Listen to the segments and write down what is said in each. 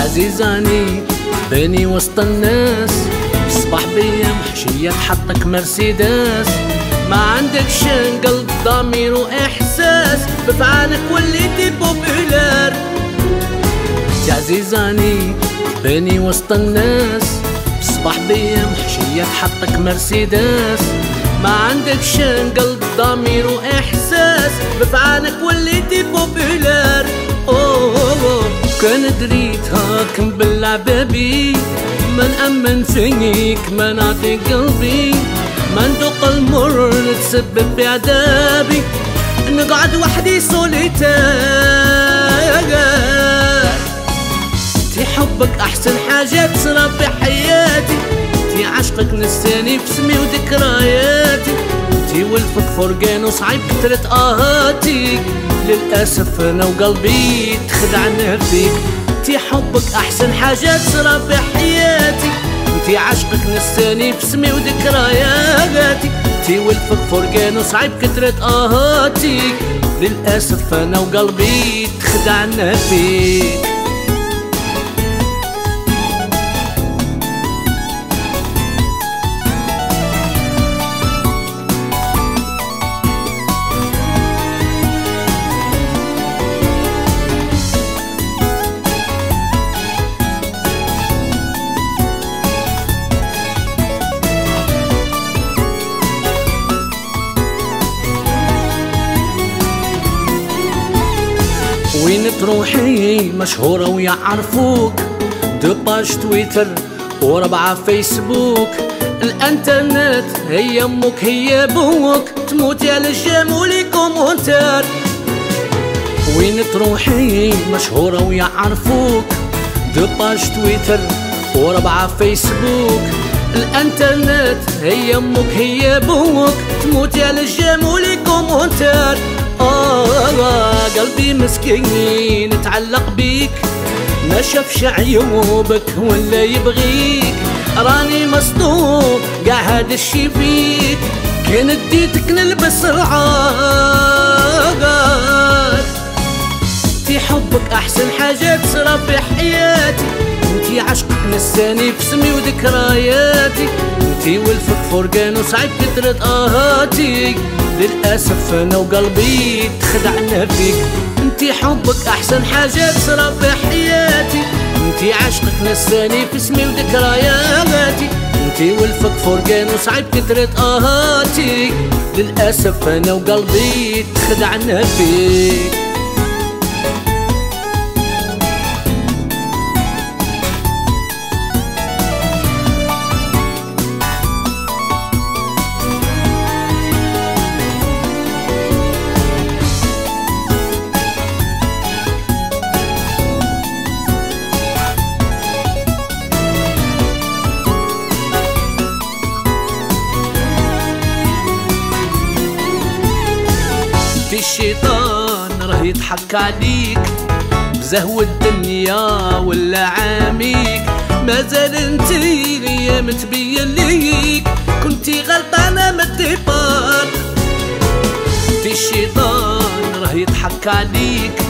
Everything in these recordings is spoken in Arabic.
عزيزاني بيني وسط الناس. صباح بيا محشية تحطك مرسيدس. ما عندك شان قلب ضمير وإحساس. بفعالك وليتي بوبولار عزيزاني بيني وسط الناس. صباح بيا محشية تحطك مرسيدس. ما عندك شان قلب ضمير وإحساس. بفعالك وليتي هاك نبلع بابي ما نأمن فيك ما نعطي قلبي. ما ندوق المر نتسبب بعذابي نقعد وحدي سوليتار تي حبك أحسن حاجة تصرى في حياتي. تي عشقك نساني بسمي وذكرياتي. تي ولفك فرقان وصعيب كترت آهاتي. للأسف أنا وقلبي تخدعنا فيك. انتي حبك أحسن حاجة تصرى في حياتي. انتي عشقك نساني باسمي وذكرياتي انتي ولفك فرقان وصعيب كترة آهاتي للأسف أنا وقلبي تخدعنا فيك. وين تروحي؟ مشهورة ويعرفوك. deux pages Twitter وربعة فيسبوك. الإنترنت هي أمك هي أبوك. تموتي على les j'aime و les commentaires وين تروحي؟ مشهورة ويعرفوك. deux pages Twitter وربعة فيسبوك. الإنترنت هي أمك هي أبوك. تموتي على les j'aime و les commentaires آه قلبي مسكين تعلق بيك. ما شافش عيوبك ولا يبغيك. راني مصدوم قاع هذا الشي فيك. كان اديتك نلبس رعاق انتي حبك أحسن حاجة تصرى في حياتي. انتي عشقك نساني في سمي وذكرياتي. انتي ولفك فرقان وصعب كترة آهاتي. للأسف أنا وقلبي تخدعنا فيك. انتي حبك أحسن حاجة تصرى في حياتي. انتي عشقك نساني في اسمي وذكرياتي انتي والفك فرقان وصعب كترة آهاتي. للأسف أنا وقلبي تخدعنا فيك. يضحك عليك بزهو الدنيا ولا عاميك؟ مازال انتي ليا متبين ليك كنتي غلطانة من ال départ انتي الشيطان راه يضحك عليك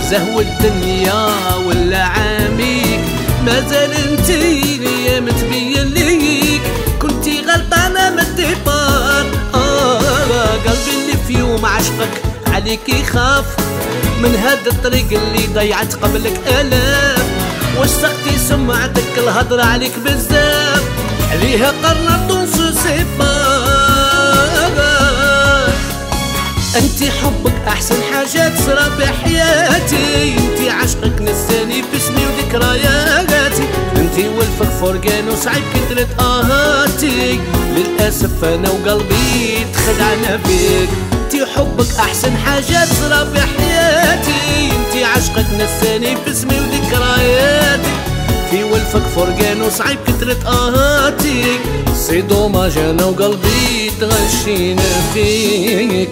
بزهو الدنيا ولا عاميك؟ مازال انتي ليا متبين ليك كنتي غلطانة من ال départ آه قلبي اللي في يوم عشقك عليك يخاف من هاد الطريق اللي ضيعت قبلك آلاف. وسقتي سمعتك الهضرة عليك بزاف. عليها قرنت نصوص انت حبك أحسن حاجة تصرى بحياتي. انت عشقك نساني في اسمي وذكرياتي انت والفك فرقان وصعيب كترة آهاتي. للأسف أنا وقلبي تخدعنا فيك. انتي حبك أحسن حاجة تصرى في حياتي. انتي عشقك نساني في اسمي وذكرياتي. في ولفك فرقان وصعيب كترة اهاتي سي دوماج أنا وقلبي تغشينا فيك.